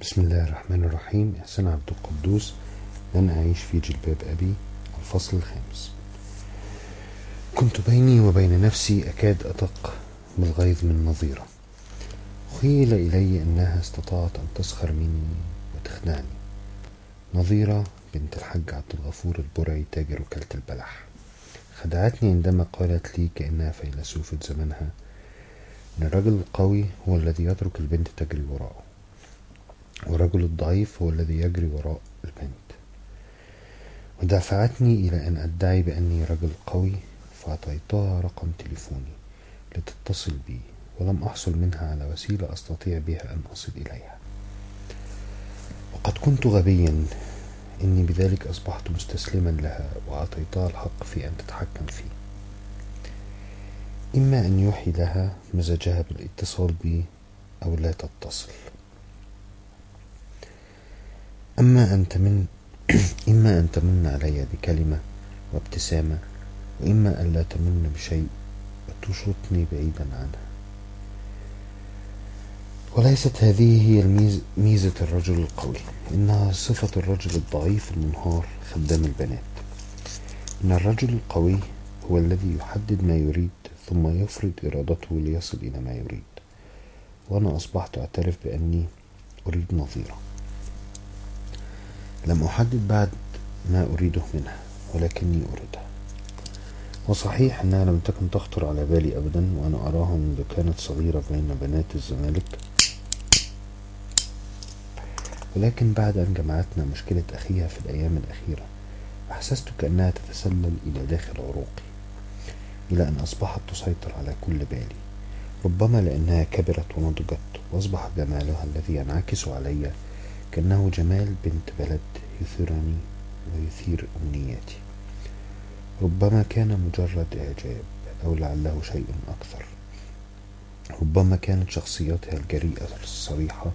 بسم الله الرحمن الرحيم. إحسان عبد القدوس لن أعيش في جلباب أبي الفصل الخامس. كنت بيني وبين نفسي أكاد أطق بالغيظ من نظيرة. خيل إلي أنها استطاعت أن تسخر مني وتخدعني نظيرة بنت الحاج عبد الغفور البرعي تاجر وكالة البلح. خدعتني عندما قالت لي كأنها فيلسوفة زمنها إن الرجل القوي هو الذي يترك البنت تجري وراءه. والرجل الضعيف هو الذي يجري وراء البنت. ودفعتني إلى أن أدعي بأني رجل قوي فأعطيتها رقم تليفوني لتتصل بي ولم أحصل منها على وسيلة أستطيع بها أن أصل إليها. وقد كنت غبيا إني بذلك أصبحت مستسلما لها وأعطيتها الحق في أن تتحكم فيه. إما أن يوحي لها مزاجها بالاتصال بي أو لا تتصل. أما أن تمن إما أن تمن علي بكلمة وابتسامة وإما أن لا تمن بشيء وتشطني بعيدا عنها. وليست هذه هي ميزة الرجل القوي. إنها صفة الرجل الضعيف المنهار خدام البنات. إن الرجل القوي هو الذي يحدد ما يريد ثم يفرض إرادته ليصل إلى ما يريد. وأنا أصبحت أعترف بأني أريد نظيرة. لم أحدد بعد ما أريده منها ولكني أريدها. وصحيح أنها لم تكن تخطر على بالي أبدا وأنا أراها منذ كانت صغيرة بين بنات الزمالك. ولكن بعد أن جمعتنا مشكلة أخيها في الأيام الأخيرة أحسست كأنها تتسلل إلى داخل عروقي إلى أن أصبحت تسيطر على كل بالي. ربما لأنها كبرت ونضجت وأصبح جمالها الذي ينعكس علي كأنه جمال بنت بلد يثيرني ويثير أمنياتي ربما كان مجرد إعجاب أو لعله شيء أكثر. ربما كانت شخصيتها الجريئة الصريحة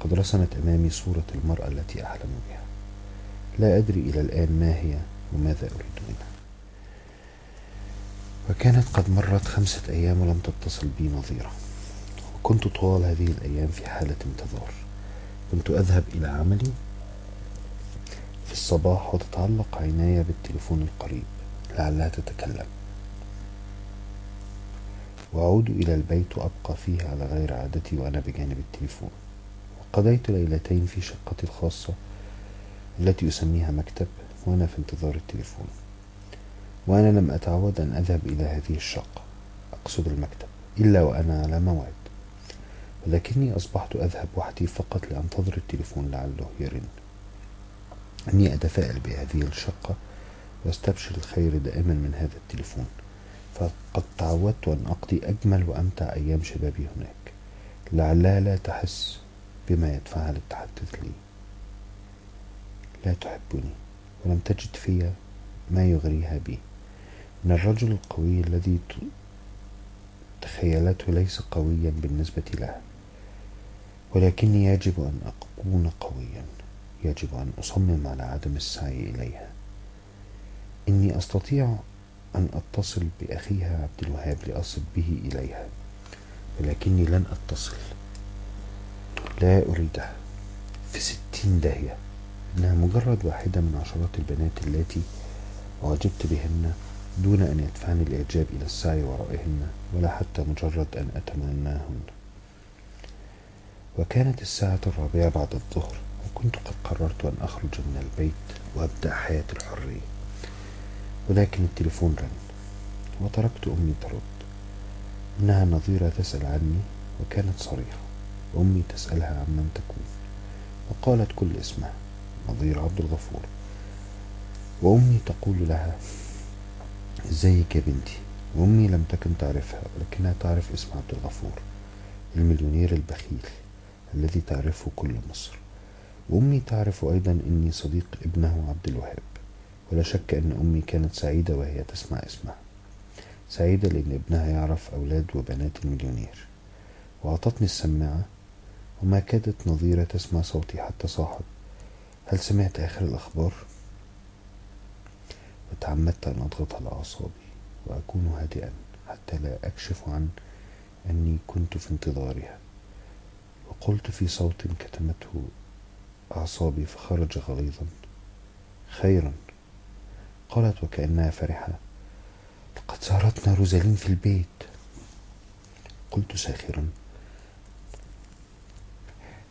قد رسمت أمامي صورة المرأة التي أحلم بها. لا أدري إلى الآن ما هي وماذا أريد منها. وكانت قد مرت خمسة أيام ولم تتصل بي نظيرة. وكنت طوال هذه الأيام في حالة انتظار. كنت أذهب إلى عملي في الصباح وتتعلق عيناي بالتليفون القريب لعلها تتكلم. وأعود إلى البيت وأبقى فيه على غير عادتي وأنا بجانب التليفون. وقضيت ليلتين في شقتي الخاصة التي أسميها مكتب وأنا في انتظار التليفون. وأنا لم أتعود أن أذهب إلى هذه الشقة. أقصد المكتب. إلا وأنا على موعد. ولكني أصبحت أذهب وحدي فقط لأنتظر التليفون لعله يرن. أني أتفائل بهذه الشقة وأستبشر الخير دائما من هذا التليفون. فقد تعودت أن أقضي أجمل وأمتع أيام شبابي هناك. لعلها لا تحس بما يدفعها للتحدث لي. لا تحبني ولم تجد في ما يغريها بي. إن الرجل القوي الذي تخيلته ليس قويا بالنسبة لها ولكني يجب أن أكون قويا. يجب أن أصمم على عدم السعي إليها. إني أستطيع أن أتصل بأخيها عبد الوهاب لأصل به إليها ولكني لن أتصل. لا أريدها في ستين داهية. إنها مجرد واحدة من عشرات البنات التي أعجبت بهن دون أن يدفعني الإعجاب إلى السعي ورائهن ولا حتى مجرد أن أتمناهن. وكانت الساعة الرابعة بعد الظهر وكنت قد قررت أن أخرج من البيت وأبدأ حياة الحرية. ولكن التليفون رن وتركت أمي ترد. إنها نظيرة تسأل عني وكانت صريحة. وأمي تسألها عمن تكون وقالت كل اسمها نظير عبد الغفور. وأمي تقول لها إزيك يا بنتي؟ وأمي لم تكن تعرفها ولكنها تعرف اسم عبد الغفور المليونير البخيل. الذي تعرفه كل مصر. وأمي تعرف أيضا أني صديق ابنه عبد الوهاب. ولا شك أن أمي كانت سعيدة وهي تسمع اسمها سعيدة لأن ابنها يعرف أولاد وبنات المليونير وأعطتني السماعة وما كادت نظيرة تسمع صوتي حتى صاحت. هل سمعت آخر الأخبار؟ وتعمدت أن أضغط على أعصابي وأكون هادئا حتى لا أكشف عن أني كنت في انتظارها. وقلت في صوت كتمته أعصابي فخرج غليظا. خيرا. قالت وكأنها فرحة. لقد زارتنا روزالين في البيت. قلت ساخرا.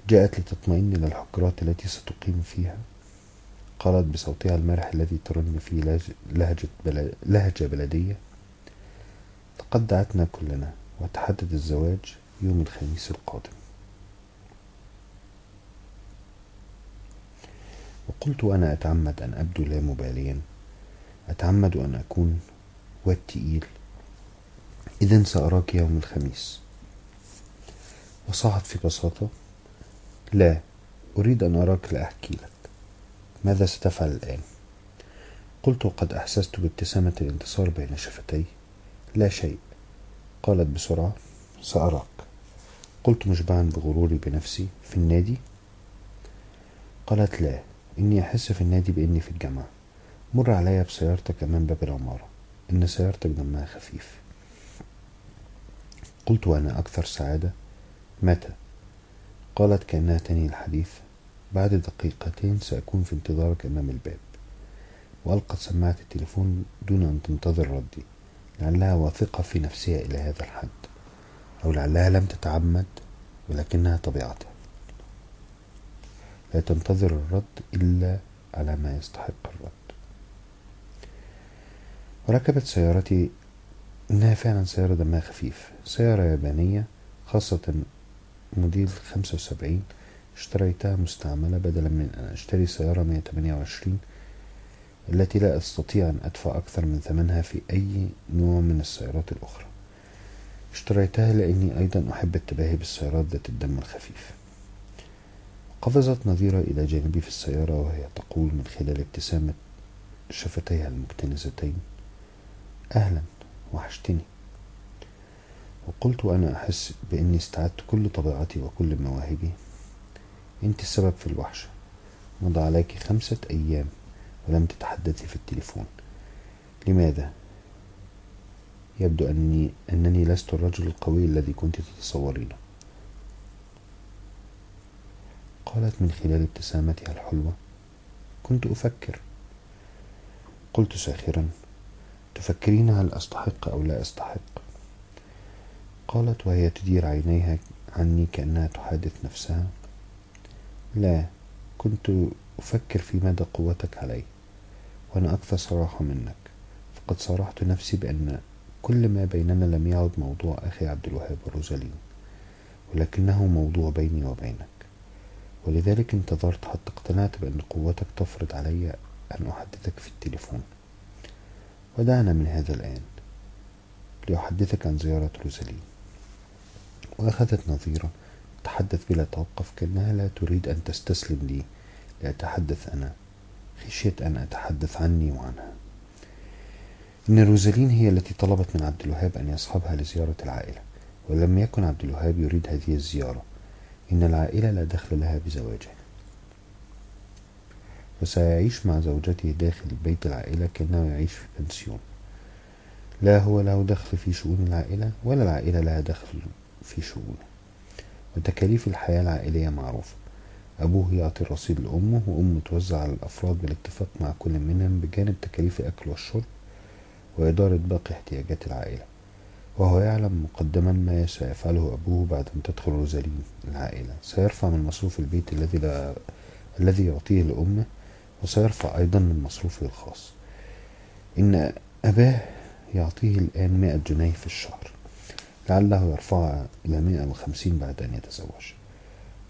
جاءت لتطمئن إلى الحجرات التي ستقيم فيها. قالت بصوتها المرح الذي ترن فيه لهجة, بلد لهجة بلدية. لقد دعتنا كلنا وتحدد الزواج يوم الخميس القادم. وقلت أنا أتعمد أن أبدو لا مباليا. أتعمد أن أكون واد تقيل. إذا سأراك يوم الخميس. وصاحت في بساطة لا أريد أن أراك لأحكي لك. ماذا ستفعل الآن؟ قلت قد أحسست بابتسامة الانتصار بين شفتي لا شيء. قالت بسرعة سأراك. قلت مشبعا بغروري بنفسي في النادي. قالت لا. إني أحس في النادي بإني في الجامعة. مر علي بسيارتك أمام باب العمارة. إن سيارتك دمها خفيف. قلت وأنا أكثر سعادة. متى؟ قالت كأنها تنهي الحديث. بعد دقيقتين سأكون في انتظارك أمام الباب. وألقت سماعة التليفون دون أن تنتظر ردي. لعلها واثقة في نفسها إلى هذا الحد. أو لعلها لم تتعمد ولكنها طبيعتها. لا تنتظر الرد إلا على ما يستحق الرد. وركبت سيارتي إنها فعلا سيارة دمها خفيف. سيارة يابانية خاصة موديل خمسة وسبعين اشتريتها مستعملة بدلا من أن أشتري سيارة مية تمانية وعشرين التي لا أستطيع أن أدفع أكثر من ثمنها في أي نوع من السيارات الأخرى. اشتريتها لأني أيضا أحب التباهي بالسيارات ذات الدم الخفيف. قفزت نظيرة إلى جانبي في السيارة وهي تقول من خلال ابتسامة شفتيها المكتنزتين؟ أهلا وحشتني. وقلت وأنا أحس بأني استعدت كل طبيعتي وكل مواهبي. أنت السبب في الوحشة مضى عليك خمسة أيام ولم تتحدثي في التليفون. لماذا؟ يبدو أني أنني لست الرجل القوي الذي كنت تتصورينه. قالت من خلال ابتسامتها الحلوة كنت أفكر. قلت ساخرا تفكرين هل أستحق أو لا أستحق؟ قالت وهي تدير عينيها عني كأنها تحادث نفسها. لا كنت أفكر في مدى قوتك علي وأنا أكثر صراحة منك فقد صارحت نفسي بأن كل ما بيننا لم يعد موضوع أخي عبد الوهاب وروزالين ولكنه موضوع بيني وبينك. ولذلك انتظرت حتى اقتنعت بأن قوتك تفرض علي أن أحدثك في التليفون. ودعنا من هذا الآن لأحدثك عن زيارة روزالين. وأخذت نظيرة تحدث بلا توقف كأنها لا تريد أن تستسلم لي لأتحدث أنا خشية أن أتحدث عني وعنها. إن روزالين هي التي طلبت من عبد الوهاب أن يصحبها لزيارة العائلة ولم يكن عبد الوهاب يريد هذه الزيارة. إن العائلة لا دخل لها بزواجه وسيعيش مع زوجته داخل بيت العائلة كأنه يعيش في بنسيون. لا هو له دخل في شؤون العائلة ولا العائلة لها دخل في شؤونه. وتكاليف الحياة العائلية معروفة. أبوه يعطي الرصيد لأمه وأمه توزع على الأفراد بالاتفاق مع كل منهم بجانب تكاليف الأكل والشرب وإدارة باقي احتياجات العائلة. وهو يعلم مقدما ما سيفعله أبوه بعد أن تدخل روزالين العائلة. سيرفع من مصروف البيت الذي لا الذي يعطيه لأمه وسيرفع أيضا من مصروفه الخاص. إن أباه يعطيه الآن مائة جنيه في الشهر. لعله يرفعها إلى مائة وخمسين بعد أن يتزوج.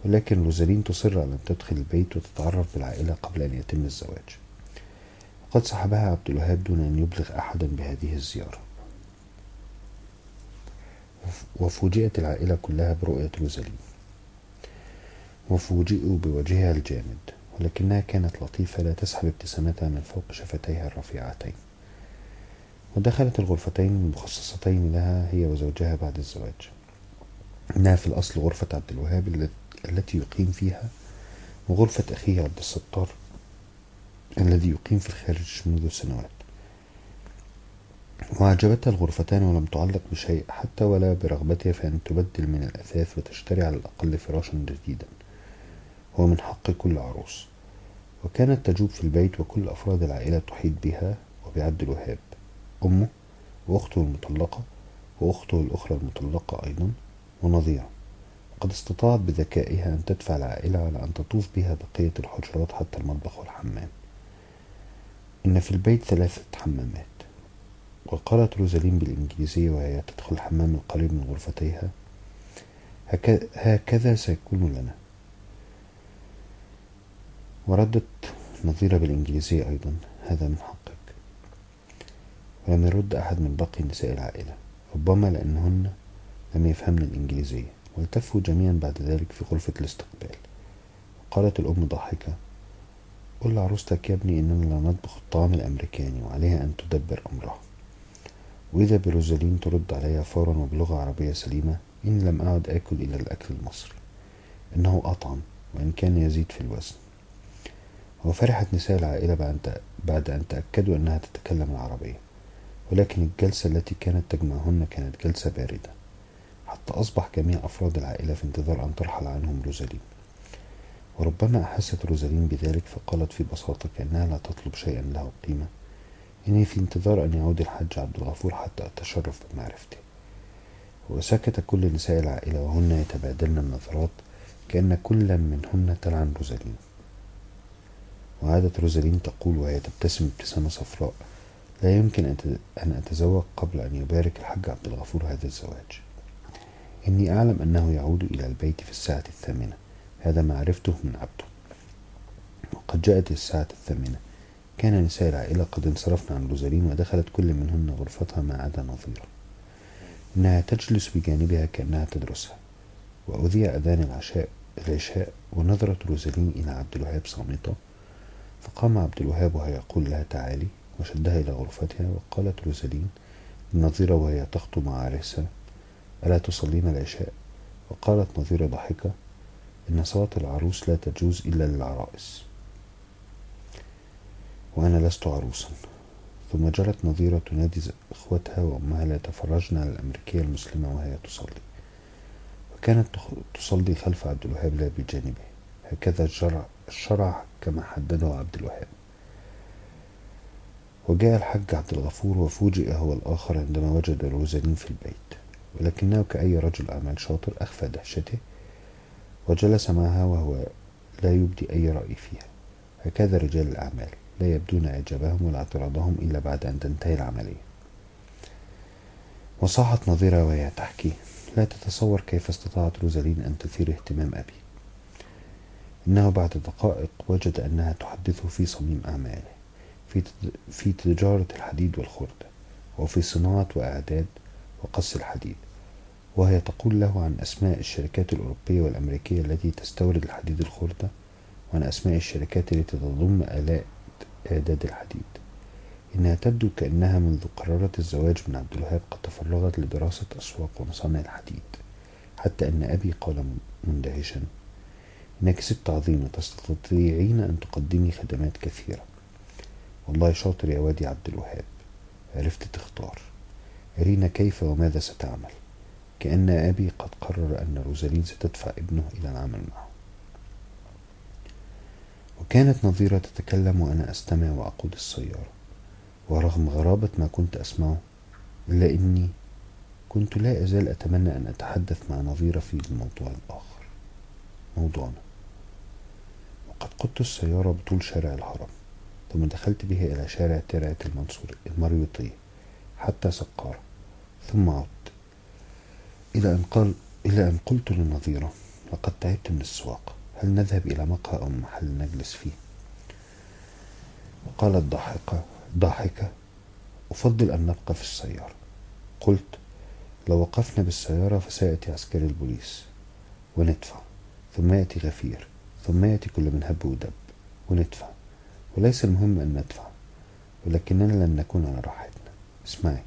ولكن روزالين تصر على أن تدخل البيت وتتعرف بالعائلة قبل أن يتم الزواج. وقد صحبها عبد الوهاب دون أن يبلغ أحدا بهذه الزيارة. وفوجئت العائلة كلها برؤية روزالين وفوجئوا بوجهها الجامد ولكنها كانت لطيفة لا تسحب ابتسامتها من فوق شفتيها الرفيعتين. ودخلت الغرفتين المخصصتين لها هي وزوجها بعد الزواج. إنها في الأصل غرفة عبد الوهاب التي يقيم فيها وغرفة أخيه عبد الستار الذي يقيم في الخارج منذ سنوات. وأعجبتها الغرفتان ولم تعلق بشيء حتى ولا برغبتها في أن تبدل من الأثاث وتشتري على الأقل فراشا جديدا. هو من حق كل عروس. وكانت تجوب في البيت وكل أفراد العائلة تحيط بها وبعبد الوهاب. أمه وأخته المطلقة وأخته الأخرى المطلقة أيضا ونظيرة. قد استطاعت بذكائها أن تدفع العائلة على أن تطوف بها بقية الحجرات حتى المطبخ والحمام. إن في البيت ثلاثة حمامات. وقالت روزالين بالإنجليزية وهي تدخل الحمام القريب من غرفتيها هكذا سيكون لنا. وردت نظيرة بالإنجليزية أيضا هذا من حقك. ولم يرد أحد من باقي نساء العائلة ربما لأنهن لم يفهمن الإنجليزية والتفوا جميعا بعد ذلك في غرفة الاستقبال. قالت الأم ضاحكة قل لعروستك يا ابني إننا لا نطبخ الطعام الأمريكاني وعليها أن تدبر أمرها. وإذا بروزالين ترد عليها فورا وبلغة عربية سليمة إن لم أعد آكل إلى الأكل المصري. إنه أطعم وإن كان يزيد في الوزن. وفرحت نساء العائلة بعد أن تأكدوا أنها تتكلم العربية. ولكن الجلسة التي كانت تجمعهن كانت جلسة باردة. حتى أصبح جميع أفراد العائلة في انتظار أن ترحل عنهم روزالين. وربما أحست روزالين بذلك فقالت في بساطة كأنها لا تطلب شيئا له قيمة. إني في انتظار أن يعود الحاج عبد الغفور حتى أتشرف بمعرفته وسكت كل نساء العائلة وهن يتبادلن النظرات كأن كل منهن تلعن روزالين. وعادت روزالين تقول وهي تبتسم ابتسامة صفراء لا يمكن أن أتزوج قبل أن يبارك الحاج عبد الغفور هذا الزواج. إني أعلم أنه يعود إلى البيت في الساعة الثامنة. هذا ما عرفته من عبده. وقد جاءت الساعة الثامنة. كان نساء العائلة قد انصرفن عن روزالين ودخلت كل منهن غرفتها ما عدا نظيرة إنها تجلس بجانبها كأنها تدرسها. وأذيع أذان العشاء العشاء ونظرت روزالين إلى عبد الوهاب صامتة. فقام عبد الوهاب وهو يقول لها تعالي. وشدها إلى غرفتها وقالت روزالين للنظيرة وهي تخطو مع عريسها ألا تصلين العشاء؟ وقالت نظيرة ضاحكة إن صلاة العروس لا تجوز إلا للعرائس. وأنا لست عروسا. ثم جرت نظيرة تنادي إخوتها وأمها ليتفرجن على الأمريكية المسلمة وهي تصلي. وكانت تصلي خلف عبد الوهاب لا بجانبه. هكذا الشرع, الشرع كما حدده عبد الوهاب. وجاء الحج عبد الغفور وفوجئ هو الآخر عندما وجد روزالين في البيت. ولكنه كأي رجل أعمال شاطر أخفى دهشته وجلس معها وهو لا يبدي أي رأي فيها. هكذا رجال الأعمال. لا يبدون إعجابهم ولا اعتراضهم إلا بعد أن تنتهي العملية. وصاحت نظيرة وهي تحكي لا تتصور كيف استطاعت روزالين أن تثير اهتمام أبي. إنه بعد دقائق وجد أنها تحدثه في صميم أعماله في تجارة الحديد والخردة وفي صناعة وإعداد وقص الحديد وهي تقول له عن أسماء الشركات الأوروبية والأمريكية التي تستورد الحديد الخردة وعن أسماء الشركات التي تضم آلاء إعداد الحديد. إنها تبدو كأنها منذ قررت الزواج من عبد الوهاب قد تفرغت لدراسة أسواق ومصانع الحديد. حتى أن أبي قال مندهشا إنك ست عظيمة تستطيعين أن تقدمي خدمات كثيرة. والله شاطر يا وادي عبد الوهاب. عرفت تختار. أرينا كيف وماذا ستعمل. كأن أبي قد قرر أن روزالين ستدفع ابنه إلى العمل معه. وكانت نظيرة تتكلم وأنا أستمع وأقود السيارة ورغم غرابة ما كنت أسمعه إلا إني كنت لا أزال أتمنى أن أتحدث مع نظيرة في الموضوع الآخر موضوعنا. وقد قدت السيارة بطول شارع الهرم ثم دخلت بها إلى شارع ترعة المنصور المريوطية حتى سقارة ثم عدت إلى أن قال إلى أن قلت للنظيرة لقد تعبت من السواقة. هل نذهب إلى مقهى أو محل نجلس فيه؟ وقالت ضاحكة ضاحكة أفضل أن نبقى في السيارة. قلت لو وقفنا بالسيارة فسيأتي عسكري البوليس وندفع ثم يأتي غفير ثم يأتي كل من هب ودب وندفع. وليس المهم أن ندفع ولكننا لن نكون على راحتنا. اسمعي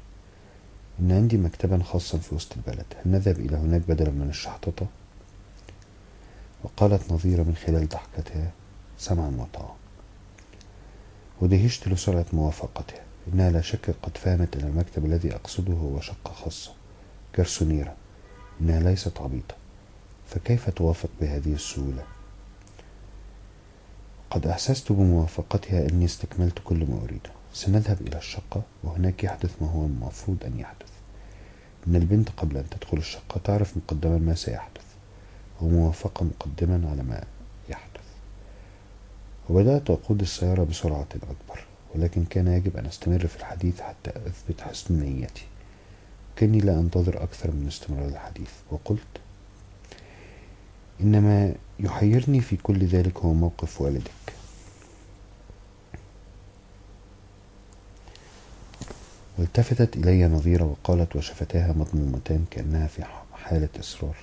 إن عندي مكتبا خاصا في وسط البلد هل نذهب إلى هناك بدلا من الشحططة؟ وقالت نظيرة من خلال ضحكتها سمعا وطاعة ودهشت لسرعة موافقتها. إنها لا شك قد فهمت أن المكتب الذي أقصده هو شقة خاصة. جرسونيرة إنها ليست عبيطة. فكيف توافق بهذه السهولة؟ قد أحسست بموافقتها أني استكملت كل ما أريده. سنذهب إلى الشقة وهناك يحدث ما هو المفروض أن يحدث. إن البنت قبل أن تدخل الشقة تعرف مقدما ما سيحدث. وموافقة مقدما على ما يحدث. وبدأت أقود السيارة بسرعة أكبر ولكن كان يجب أن أستمر في الحديث حتى أثبت حسن نيتي. كأني لا أنتظر أكثر من استمرار الحديث وقلت إنما يحيرني في كل ذلك هو موقف والدك. والتفتت إلي نظيرة وقالت وشفتاها مضمومتان كأنها في حالة إصرار.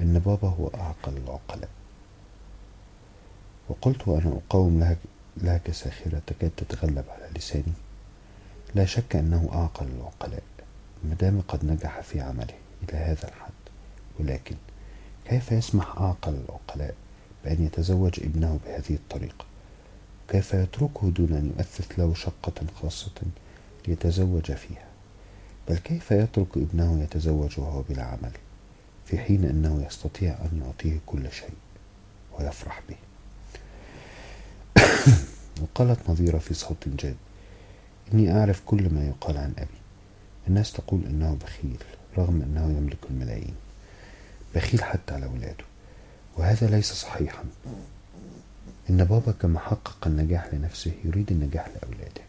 إن بابا هو أعقل العقلاء وقلت وأنا أقاوم لها, لها كساخرة تكاد تتغلب على لساني. لا شك أنه أعقل العقلاء مدام قد نجح في عمله إلى هذا الحد. ولكن كيف يسمح أعقل العقلاء بأن يتزوج ابنه بهذه الطريقة؟ كيف يتركه دون أن يؤثث له شقة خاصة ليتزوج فيها؟ بل كيف يترك ابنه يتزوج وهو بلا عمل في حين أنه يستطيع أن يعطيه كل شيء ويفرح به. وقالت نظيرة في صوت جاد إني أعرف كل ما يقال عن أبي. الناس تقول إنه بخيل رغم أنه يملك الملايين. بخيل حتى على أولاده وهذا ليس صحيحا. إن بابا كما حقق النجاح لنفسه يريد النجاح لأولاده.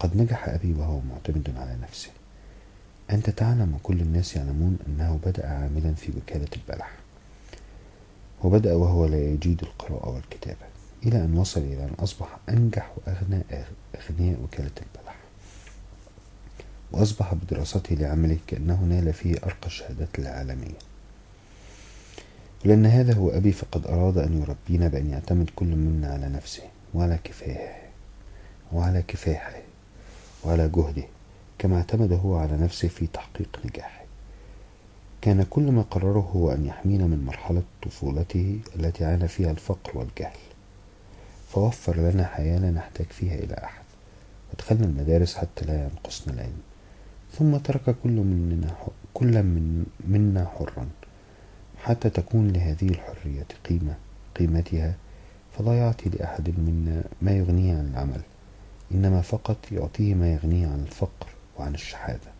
قد نجح أبي وهو معتمد على نفسه. أنت تعلم وكل الناس يعلمون أنه بدأ عاملا في وكالة البلح وبدأ وهو لا يجيد القراءة والكتابة إلى أن وصل إلى أن أصبح أنجح وأغنى أغنياء وكالة البلح. وأصبح بدراسته لعمله كأنه نال فيه أرقى الشهادات العالمية. ولأن هذا هو أبي فقد أراد أن يربينا بأن يعتمد كل منا على نفسه وعلى كفاحه وعلى كفاحه وعلى جهده. كما اعتمد هو على نفسه في تحقيق نجاحه. كان كل ما قرره هو أن يحمينا من مرحلة طفولته التي عانى فيها الفقر والجهل. فوفر لنا حياة لا نحتاج فيها إلى أحد. ودخلنا المدارس حتى لا ينقصنا العلم. ثم ترك كل مننا كل من منا حرا. حتى تكون لهذه الحرية قيمة قيمتها فلا يعطي لأحد منا ما يغنيه عن العمل. إنما فقط يعطيه ما يغنيه عن الفقر. وعن الشحاذة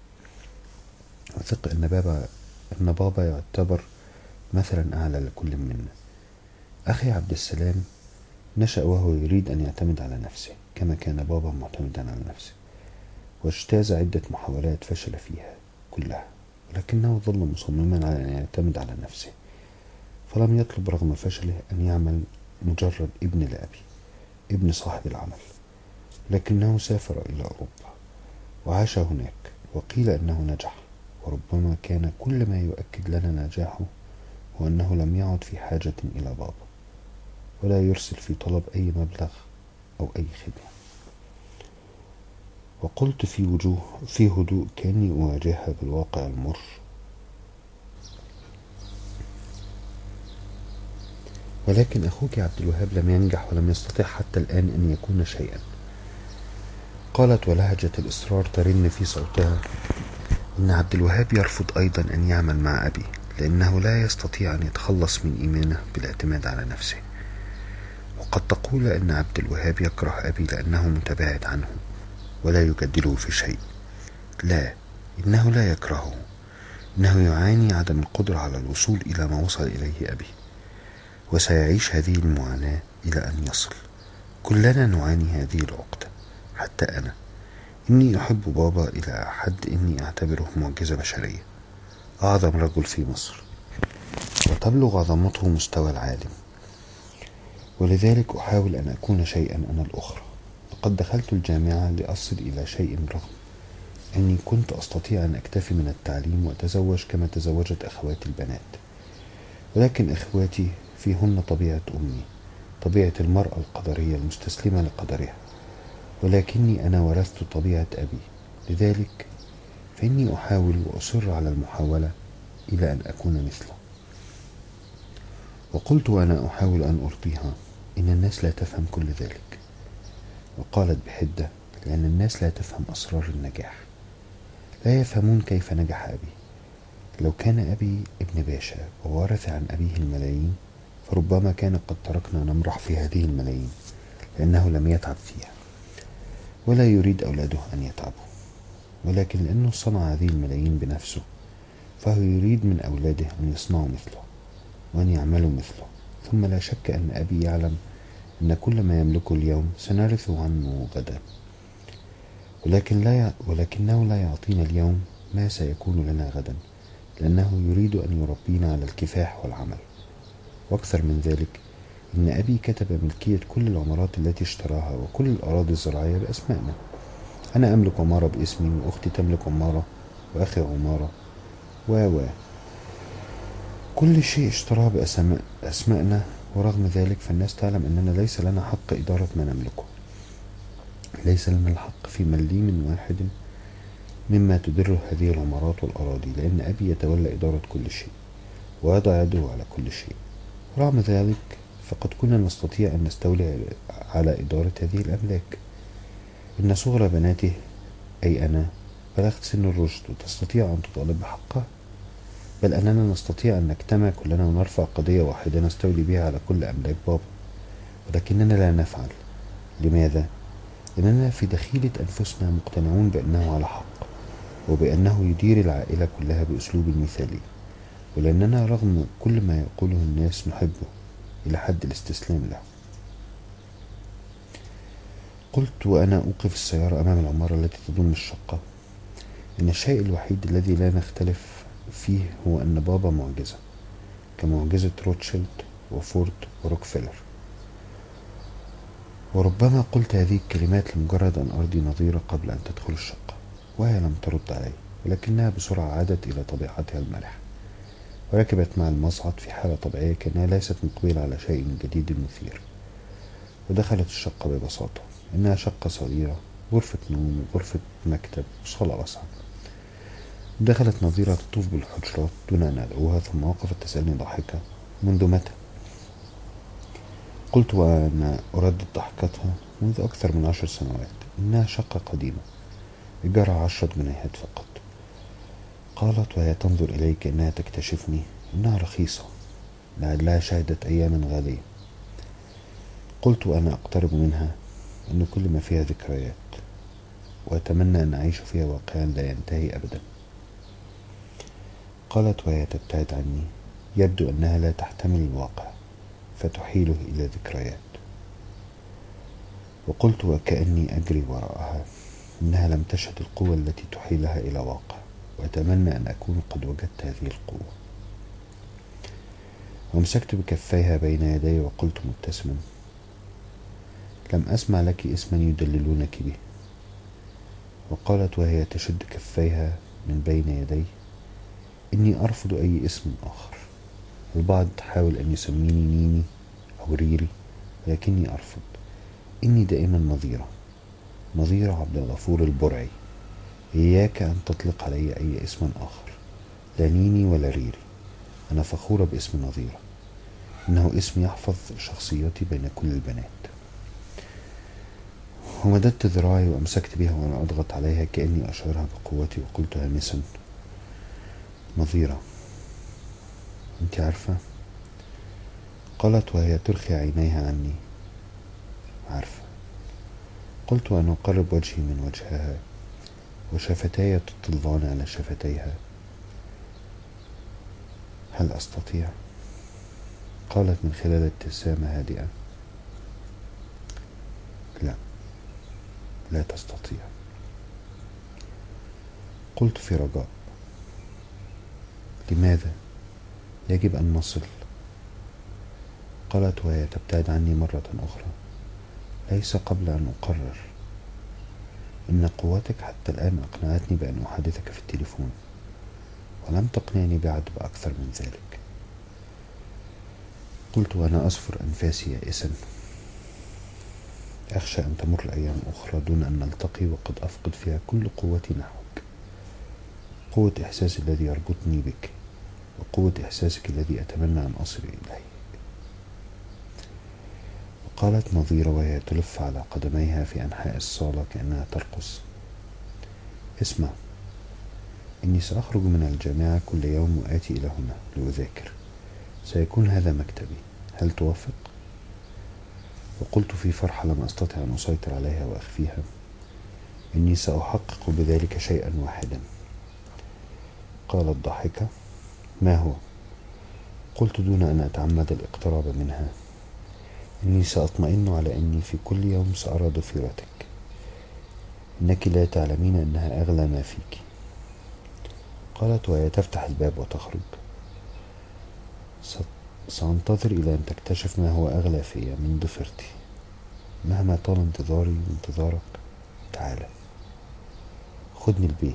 وثق أن بابا يعتبر مثلا أعلى لكل منا أخي عبد السلام نشأ وهو يريد أن يعتمد على نفسه كما كان بابا معتمدا على نفسه واجتاز عدة محاولات فشل فيها كلها ولكنه ظل مصمما على أن يعتمد على نفسه فلم يطلب رغم فشله أن يعمل مجرد ابن لأبي ابن صاحب العمل لكنه سافر إلى أوروبا. وعاش هناك وقيل أنه نجح وربما كان كل ما يؤكد لنا نجاحه هو أنه لم يعد في حاجة إلى بابا ولا يرسل في طلب أي مبلغ أو أي خدمة. وقلت في وجوه في هدوء كأني أواجهها بالواقع المر. ولكن أخوك عبد الوهاب لم ينجح ولم يستطع حتى الآن أن يكون شيئا. قالت ولهجة الإصرار ترن في صوتها إن عبد الوهاب يرفض أيضا أن يعمل مع أبي لأنه لا يستطيع أن يتخلص من إيمانه بالاعتماد على نفسه. وقد تقول أن عبد الوهاب يكره أبي لأنه متباعد عنه ولا يجدله في شيء. لا إنه لا يكرهه. إنه يعاني عدم القدرة على الوصول إلى ما وصل إليه أبي. وسيعيش هذه المعاناة إلى أن يصل. كلنا نعاني هذه العقدة. حتى أنا. إني أحب بابا إلى حد إني أعتبره معجزة بشرية. أعظم رجل في مصر. وتبلغ عظمته مستوى العالم. ولذلك أحاول أن أكون شيئا أنا الأخرى. لقد دخلت الجامعة لأصل إلى شيء رغم أني كنت أستطيع أن أكتفي من التعليم وأتزوج كما تزوجت أخواتي البنات. ولكن إخواتي فيهن طبيعة أمي طبيعة المرأة القدرية المستسلمة لقدرها. ولكني أنا ورثت طبيعة أبي. لذلك فإني أحاول وأصر على المحاولة إلى أن أكون مثله. وقلت وأنا أحاول أن أرضيها. إن الناس لا تفهم كل ذلك. وقالت بحدة لأن الناس لا تفهم أسرار النجاح. لا يفهمون كيف نجح أبي. لو كان أبي ابن باشا وورث عن أبيه الملايين فربما كان قد تركنا نمرح في هذه الملايين لأنه لم يتعب فيها. ولا يريد أولاده أن يتعبوا ولكن لأنه صنع هذه الملايين بنفسه فهو يريد من أولاده أن يصنعوا مثله وأن يعملوا مثله. ثم لا شك أن أبي يعلم أن كل ما يملكه اليوم سنرثه عنه غدا. ولكن لا ي... ولكنه لا يعطينا اليوم ما سيكون لنا غدا لأنه يريد أن يربينا على الكفاح والعمل. وأكثر من ذلك إن أبي كتب ملكية كل العمارات التي اشتراها وكل الأراضي الزراعية بأسمائنا. أنا أملك عمارة باسمي وأختي تملك عمارة وأخي عمارة. و و. كل شيء اشتراه بأسمائنا ورغم ذلك فالناس تعلم أننا ليس لنا حق إدارة ما نملكه. ليس لنا الحق في مليم واحد مما تدره هذه العمارات والأراضي لأن أبي يتولى إدارة كل شيء ويضع يده على كل شيء. رغم ذلك فقد كنا نستطيع أن نستولي على إدارة هذه الأملاك. إن صغر بناته أي أنا بلغت سن الرشد وتستطيع أن تطالب بحقها بل أننا نستطيع أن نجتمع كلنا ونرفع قضية واحدة نستولي بها على كل أملاك بابا. ولكننا لا نفعل. لماذا؟ لأننا في دخيلة أنفسنا مقتنعون بأنه على حق وبأنه يدير العائلة كلها بأسلوب مثالي ولأننا رغم كل ما يقوله الناس نحبه. إلى حد الاستسلام له. قلت وأنا أوقف السيارة أمام العمارة التي تضم الشقة. إن الشيء الوحيد الذي لا نختلف فيه هو أن بابا معجزة كمعجزة روتشيلد وفورد وروكفيلر. وربما قلت هذه الكلمات لمجرد أن أرضي نظيرة قبل أن تدخل الشقة وهي لم ترد علي ولكنها بسرعة عادت إلى طبيعتها المرحة وركبت مع المصعد في حالة طبيعية كأنها ليست مقبلة على شيء جديد مثير. ودخلت الشقة ببساطة إنها شقة صغيرة غرفة نوم وغرفة مكتب وصالة واسعة دخلت نظيرة تطوف بالحجرات دون أن أدعوها ثم وقفت تسألني ضاحكة منذ متى؟ قلت وأنا أردد ضحكتها منذ أكثر من عشر سنوات إنها شقة قديمة إيجارها عشرة جنيهات فقط. قالت وهي تنظر إلي كأنها تكتشفني. إنها رخيصة. لعلها شهدت أياما غالية. قلت وأنا أقترب منها. أن كل ما فيها ذكريات. وأتمنى أن أعيش فيها واقعا لا ينتهي أبدا. قالت وهي تبتعد عني. يبدو أنها لا تحتمل الواقع. فتحيله إلى ذكريات. وقلت وكأني أجري وراءها. إنها لم تشهد القوة التي تحيلها إلى واقع. وأتمنى أن أكون قد وجدت هذه القوة. ومسكت بكفيها بين يدي وقلت مبتسما لم أسمع لك اسما يدللونك به. وقالت وهي تشد كفيها من بين يدي إني أرفض أي اسم آخر. البعض حاول أن يسميني نيني أو ريري ولكني أرفض. إني دائما نظيرة نظيرة عبد الغفور البرعي. إياك أن تطلق علي أي اسم آخر لا نيني ولا ريري. أنا فخورة باسم نظيرة إنه اسم يحفظ شخصيتي بين كل البنات. ومددت ذراعي وأمسكت بها وأنا أضغط عليها كأني أشعرها بقوتي وقلت هامسا نظيرة أنت عارفة؟ قالت وهي ترخي عينيها عني. عارفة. قلت وأنا أقرب وجهي من وجهها. وشفتاي تطلان على شفتيها؟ هل أستطيع؟ قالت من خلال ابتسامة هادئة. لا لا تستطيع. قلت في رجاء لماذا؟ يجب أن نصل. قالت وهي تبتعد عني مرة أخرى ليس قبل أن أقرر. إن قوتك حتى الآن أقنعتني بأن أحادثك في التليفون ولم تقنعني بعد باكثر من ذلك. قلت وأنا أصفر أنفاسي يائسا. أخشى أن تمر أيام أخرى دون أن نلتقي وقد أفقد فيها كل قوتي نحوك. قوة إحساسي الذي يربطني بك وقوة إحساسك الذي أتمنى أن أصل إليه. قالت نظيرة وهي تلف على قدميها في أنحاء الصالة كأنها ترقص. اسمع إني سأخرج من الجامعة كل يوم وآتي إلى هنا لأذاكر. سيكون هذا مكتبي. هل توافق؟ وقلت في فرحة لم أستطع أن أسيطر عليها وأخفيها. إني سأحقق بذلك شيئا واحدا. قالت ضاحكة ما هو؟ قلت دون أن أتعمد الاقتراب منها. إني سأطمئن على أني في كل يوم سأرى ضفيرتك إنك لا تعلمين أنها أغلى ما فيك. قالت وهي تفتح الباب وتخرج. سأنتظر إلى أن تكتشف ما هو أغلى في من ضفيرتي مهما طال انتظاري وانتظارك تعال. خدني البيت.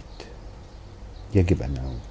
يجب أن أعود.